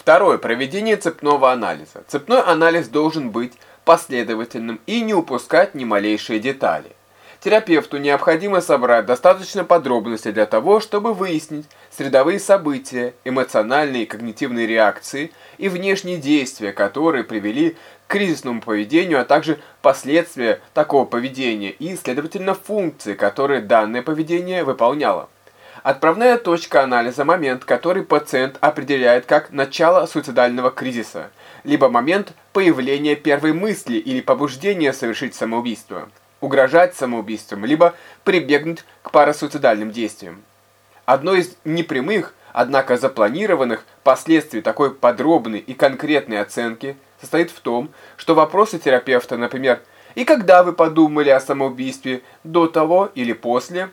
Второе. Проведение цепного анализа. Цепной анализ должен быть последовательным и не упускать ни малейшие детали. Терапевту необходимо собрать достаточно подробностей для того, чтобы выяснить средовые события, эмоциональные и когнитивные реакции и внешние действия, которые привели к кризисному поведению, а также последствия такого поведения и, следовательно, функции, которые данное поведение выполняло. Отправная точка анализа – момент, который пациент определяет как начало суицидального кризиса, либо момент появления первой мысли или побуждения совершить самоубийство угрожать самоубийством, либо прибегнуть к парасуицидальным действиям. Одно из непрямых, однако запланированных последствий такой подробной и конкретной оценки состоит в том, что вопросы терапевта, например, «И когда вы подумали о самоубийстве? До того или после?»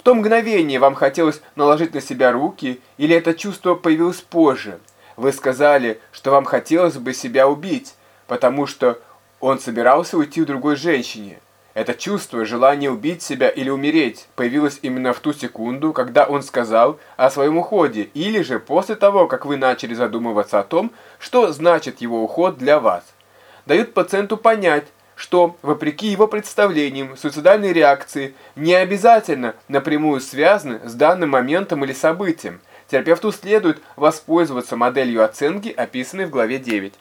В то мгновение вам хотелось наложить на себя руки, или это чувство появилось позже? Вы сказали, что вам хотелось бы себя убить, потому что он собирался уйти к другой женщине. Это чувство, желание убить себя или умереть, появилось именно в ту секунду, когда он сказал о своем уходе, или же после того, как вы начали задумываться о том, что значит его уход для вас. Дают пациенту понять, что, вопреки его представлениям, суицидальные реакции не обязательно напрямую связаны с данным моментом или событием. Терапевту следует воспользоваться моделью оценки, описанной в главе 9.